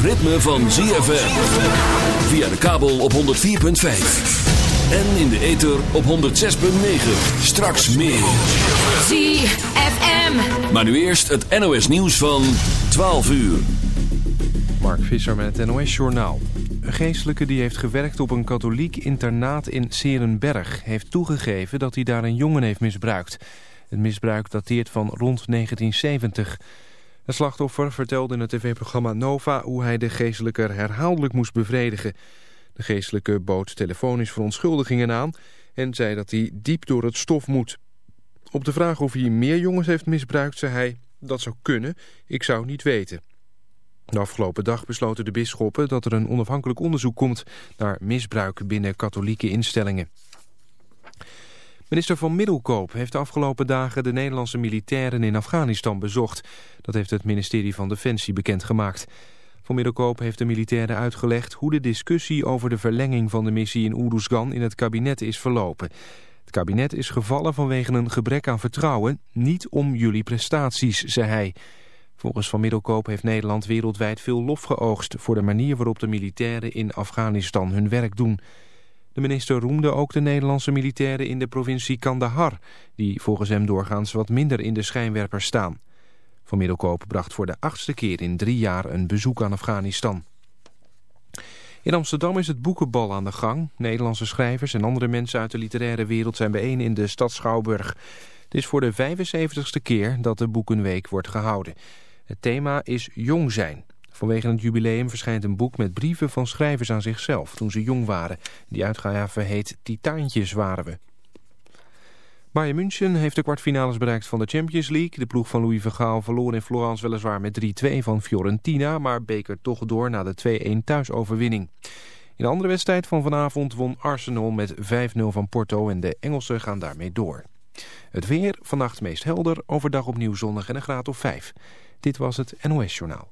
ritme van ZFM. Via de kabel op 104.5. En in de ether op 106.9. Straks meer. ZFM. Maar nu eerst het NOS nieuws van 12 uur. Mark Visser met het NOS Journaal. Een geestelijke die heeft gewerkt op een katholiek internaat in Serenberg... heeft toegegeven dat hij daar een jongen heeft misbruikt. Het misbruik dateert van rond 1970... Het slachtoffer vertelde in het tv-programma Nova hoe hij de geestelijke herhaaldelijk moest bevredigen. De geestelijke bood telefonisch verontschuldigingen aan en zei dat hij diep door het stof moet. Op de vraag of hij meer jongens heeft misbruikt zei hij, dat zou kunnen, ik zou niet weten. De afgelopen dag besloten de bisschoppen dat er een onafhankelijk onderzoek komt naar misbruik binnen katholieke instellingen. Minister van Middelkoop heeft de afgelopen dagen de Nederlandse militairen in Afghanistan bezocht. Dat heeft het ministerie van Defensie bekendgemaakt. Van Middelkoop heeft de militairen uitgelegd hoe de discussie over de verlenging van de missie in Oeruzgan in het kabinet is verlopen. Het kabinet is gevallen vanwege een gebrek aan vertrouwen, niet om jullie prestaties, zei hij. Volgens Van Middelkoop heeft Nederland wereldwijd veel lof geoogst voor de manier waarop de militairen in Afghanistan hun werk doen. De minister roemde ook de Nederlandse militairen in de provincie Kandahar... die volgens hem doorgaans wat minder in de schijnwerpers staan. Van Middelkoop bracht voor de achtste keer in drie jaar een bezoek aan Afghanistan. In Amsterdam is het boekenbal aan de gang. Nederlandse schrijvers en andere mensen uit de literaire wereld zijn bijeen in de stad Schouwburg. Het is voor de 75ste keer dat de Boekenweek wordt gehouden. Het thema is jong zijn. Vanwege het jubileum verschijnt een boek met brieven van schrijvers aan zichzelf toen ze jong waren. Die uitgave heet Titaantjes waren we. Bayern München heeft de kwartfinales bereikt van de Champions League. De ploeg van Louis van Gaal verloor in Florence weliswaar met 3-2 van Fiorentina... maar beker toch door na de 2-1 thuisoverwinning. In de andere wedstrijd van vanavond won Arsenal met 5-0 van Porto... en de Engelsen gaan daarmee door. Het weer, vannacht meest helder, overdag opnieuw zonnig en een graad of 5. Dit was het NOS Journaal.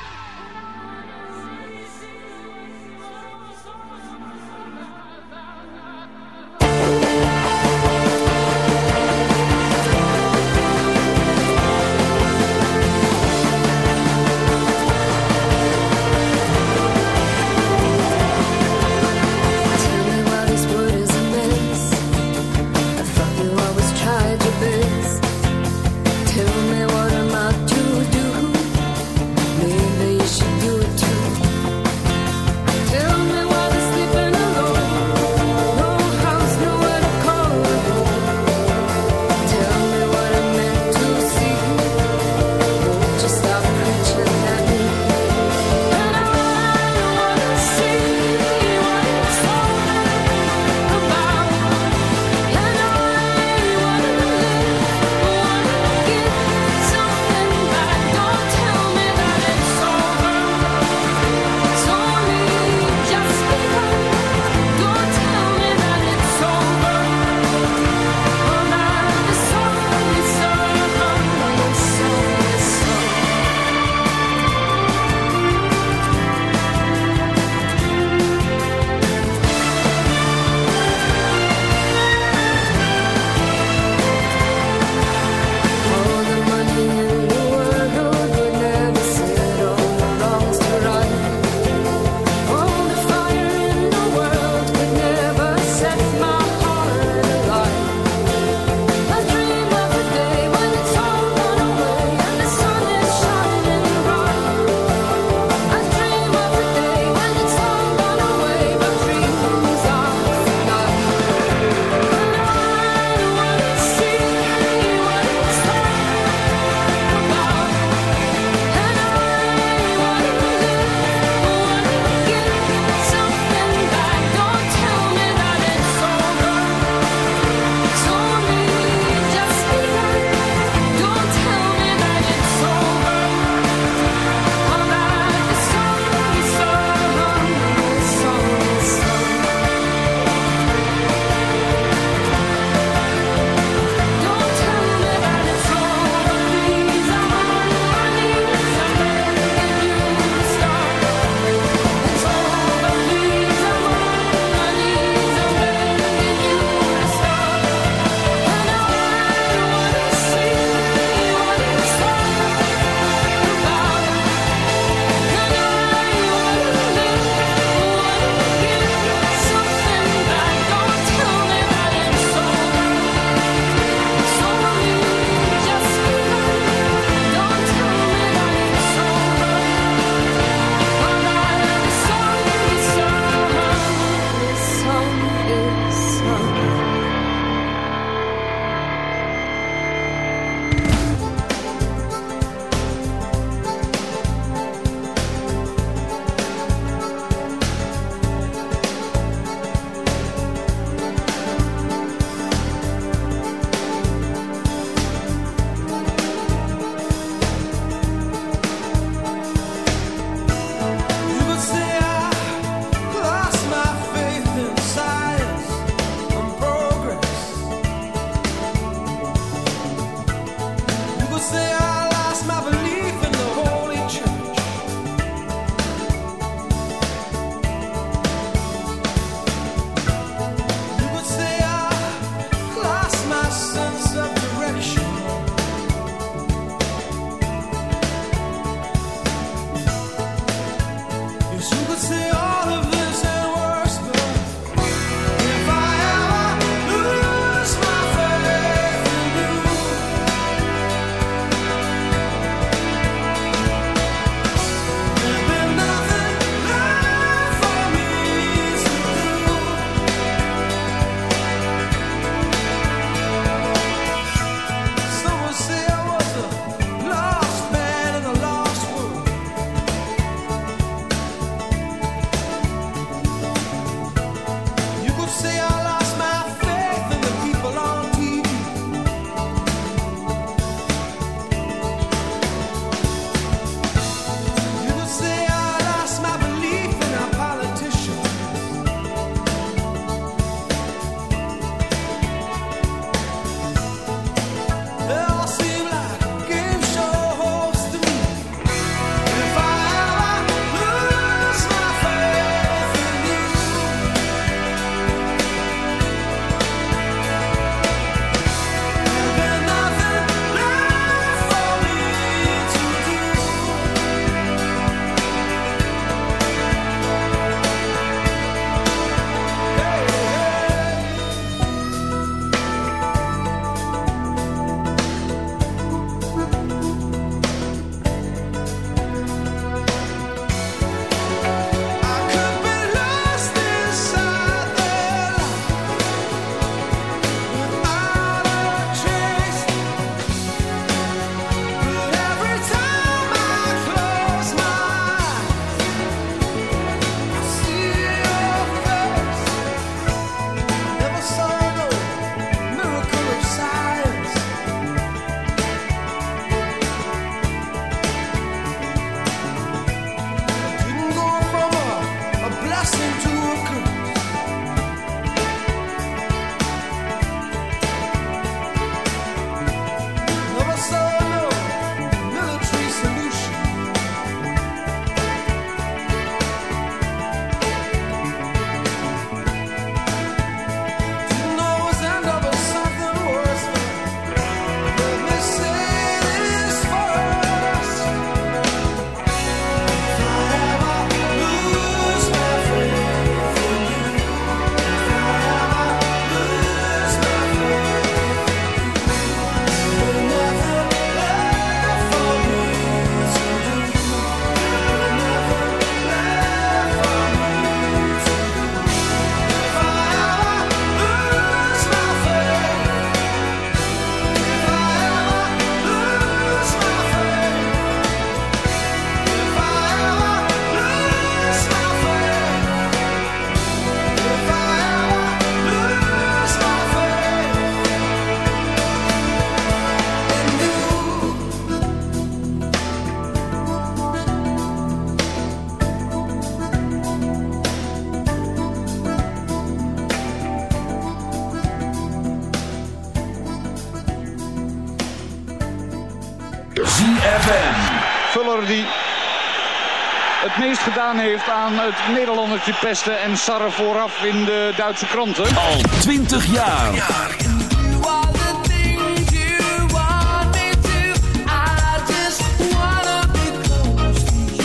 Gedaan heeft aan het Nederlandertje pesten en sarren vooraf in de Duitse kranten. Al 20 jaar.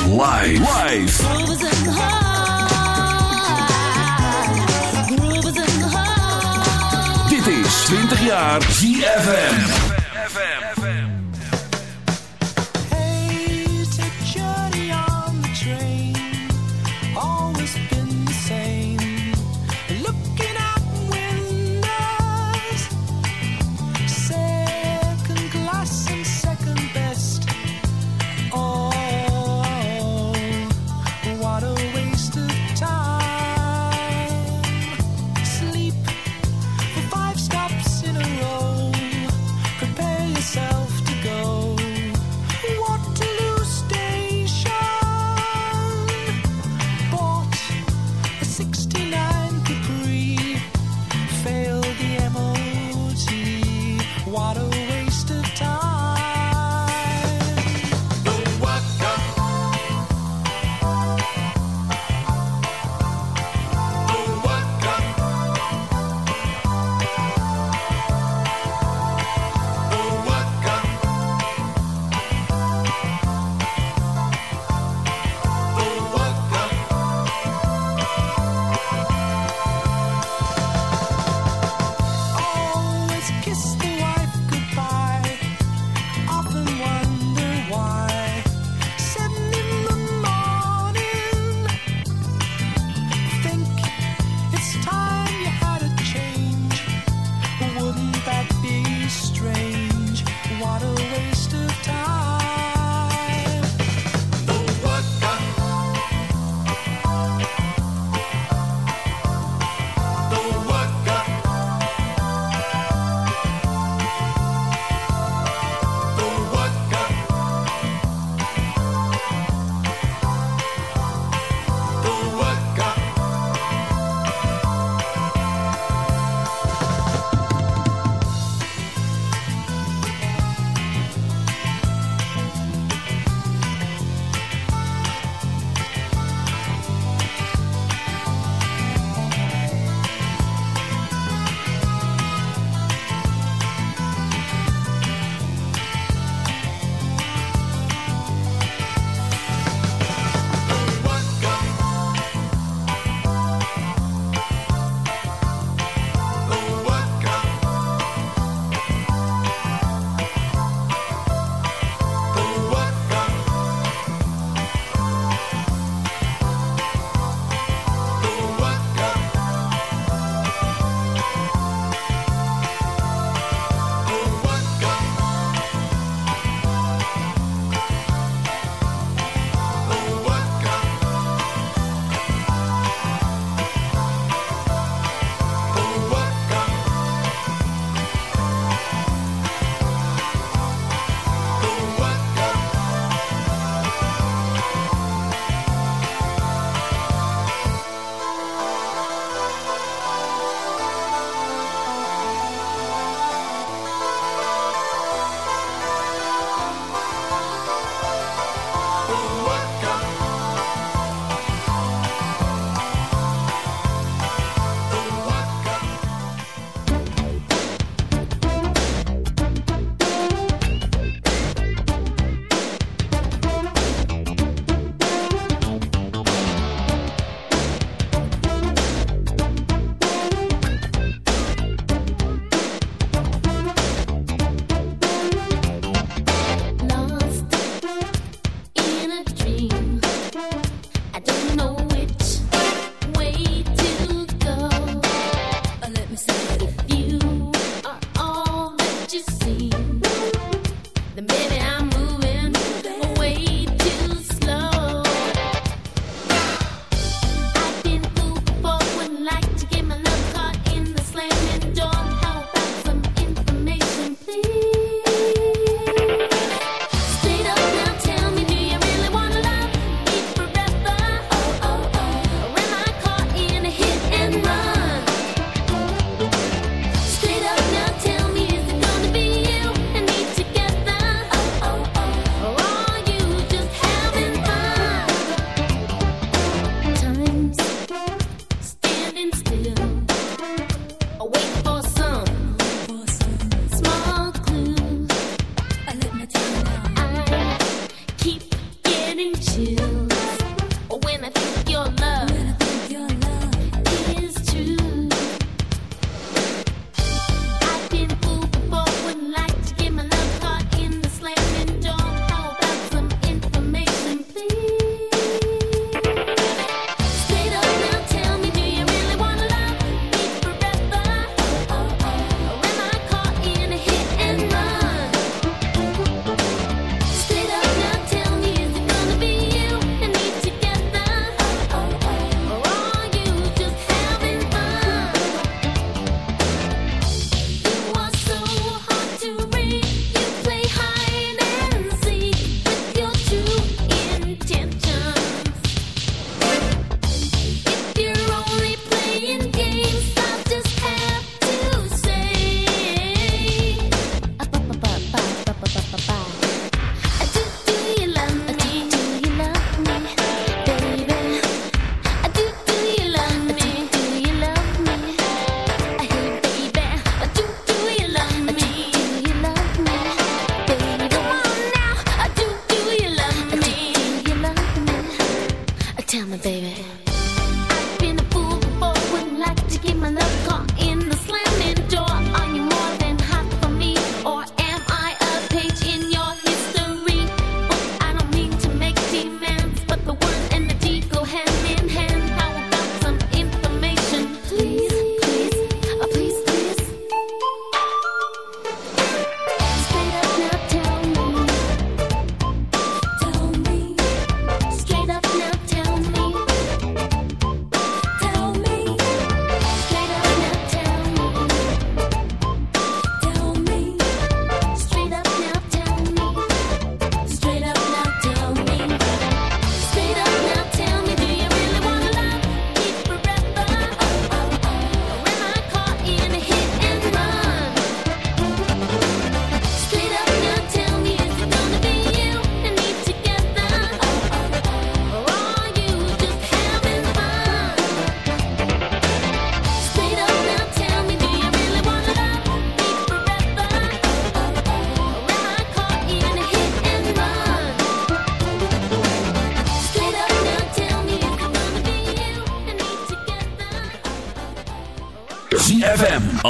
Live. Live. Dit is 20 jaar ZFM.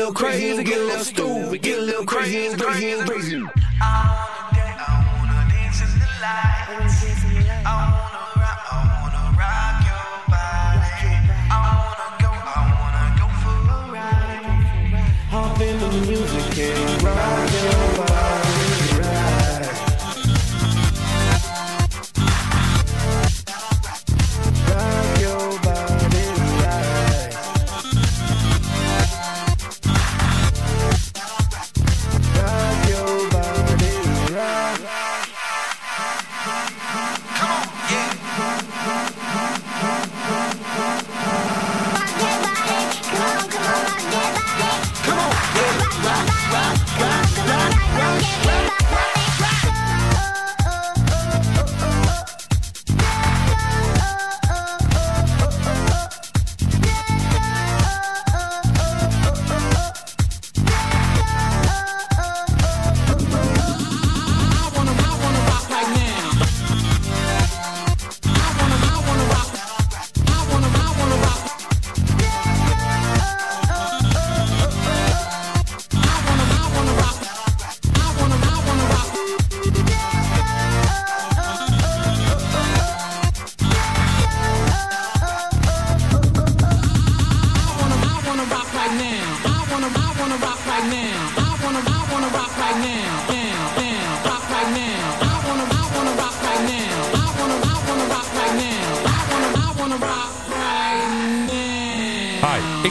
little crazy, get a little stupid, get a little crazy and crazy and crazy. Hop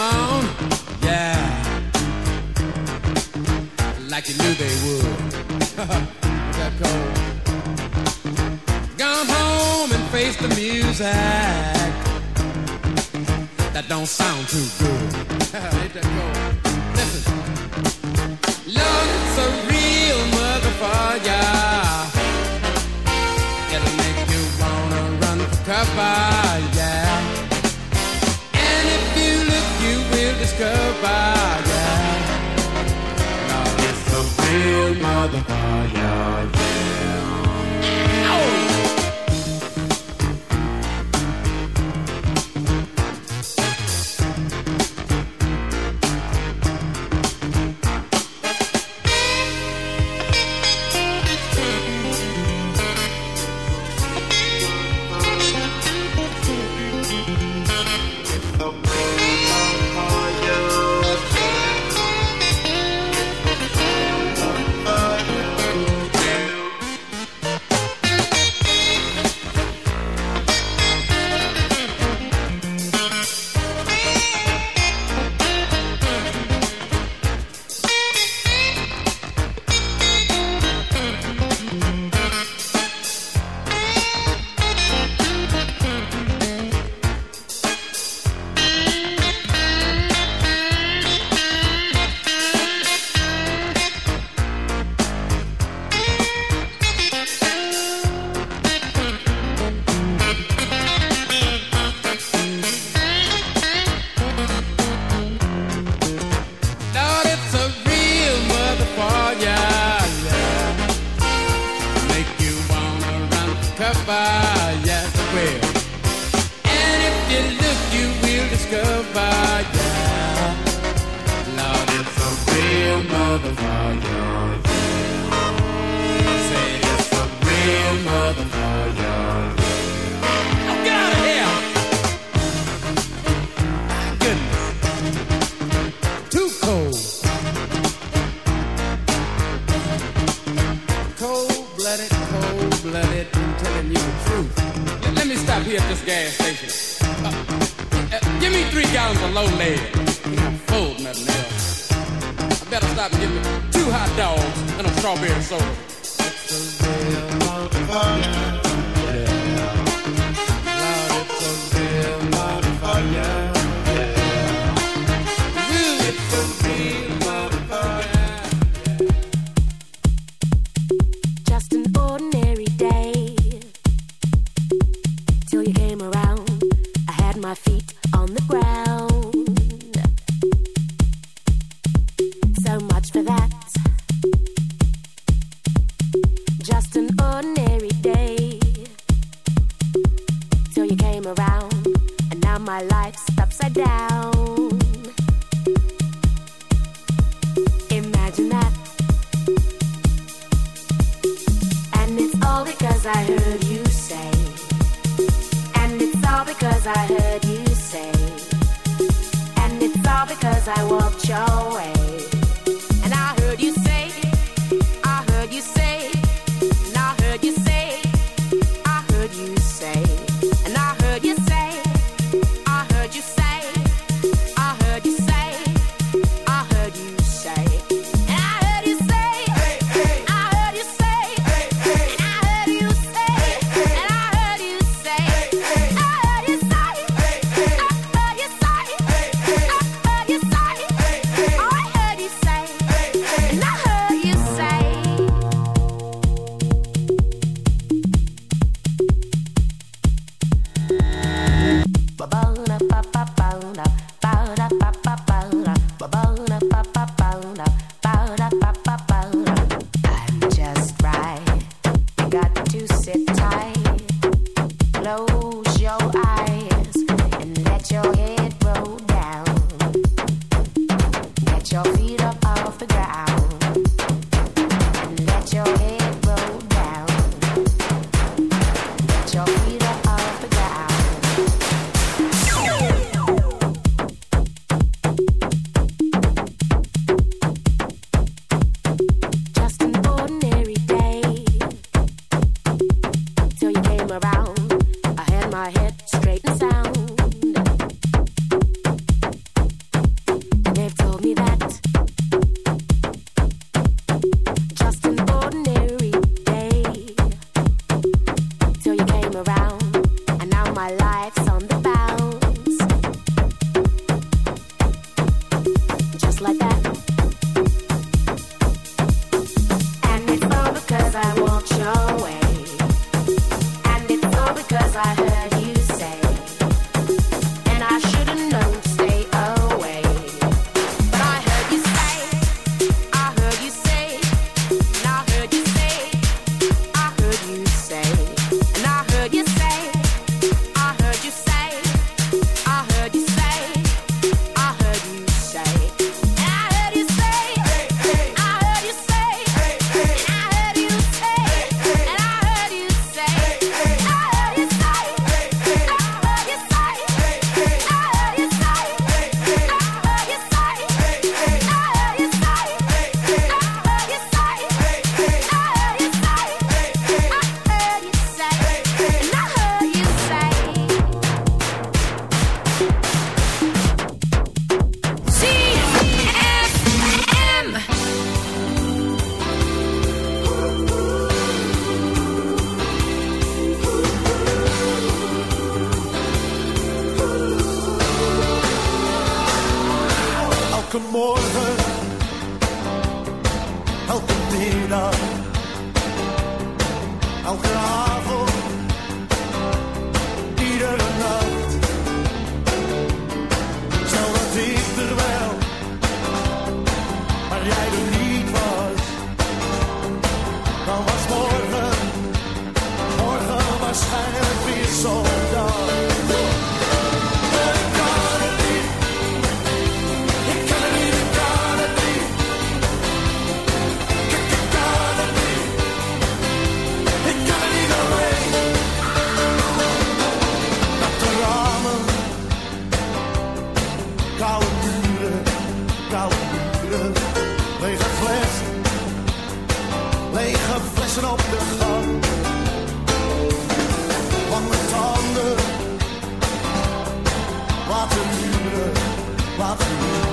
On. Yeah like you knew they would. That cold? Gone home and face the music that don't sound too good. Ain't that cold? Listen, it's a real motherfucker. It'll make you wanna run for cover, discover, yeah. Lord, it's a real motherfucker, yeah. Yes. And if you look, you will discover, yeah. A real motherfucker. Say it's a real motherfucker, at this gas station. Uh, uh, give me three gallons of low lead. I'm full, nothing else. I better stop and get me two hot dogs and a strawberry soda.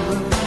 love.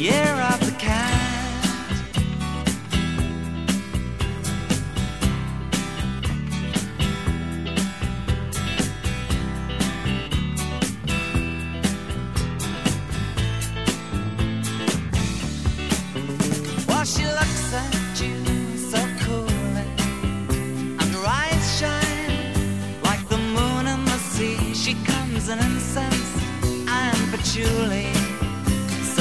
year of the cat. While she looks at you so coolly, and her eyes shine like the moon and the sea. She comes in incense and patchouli.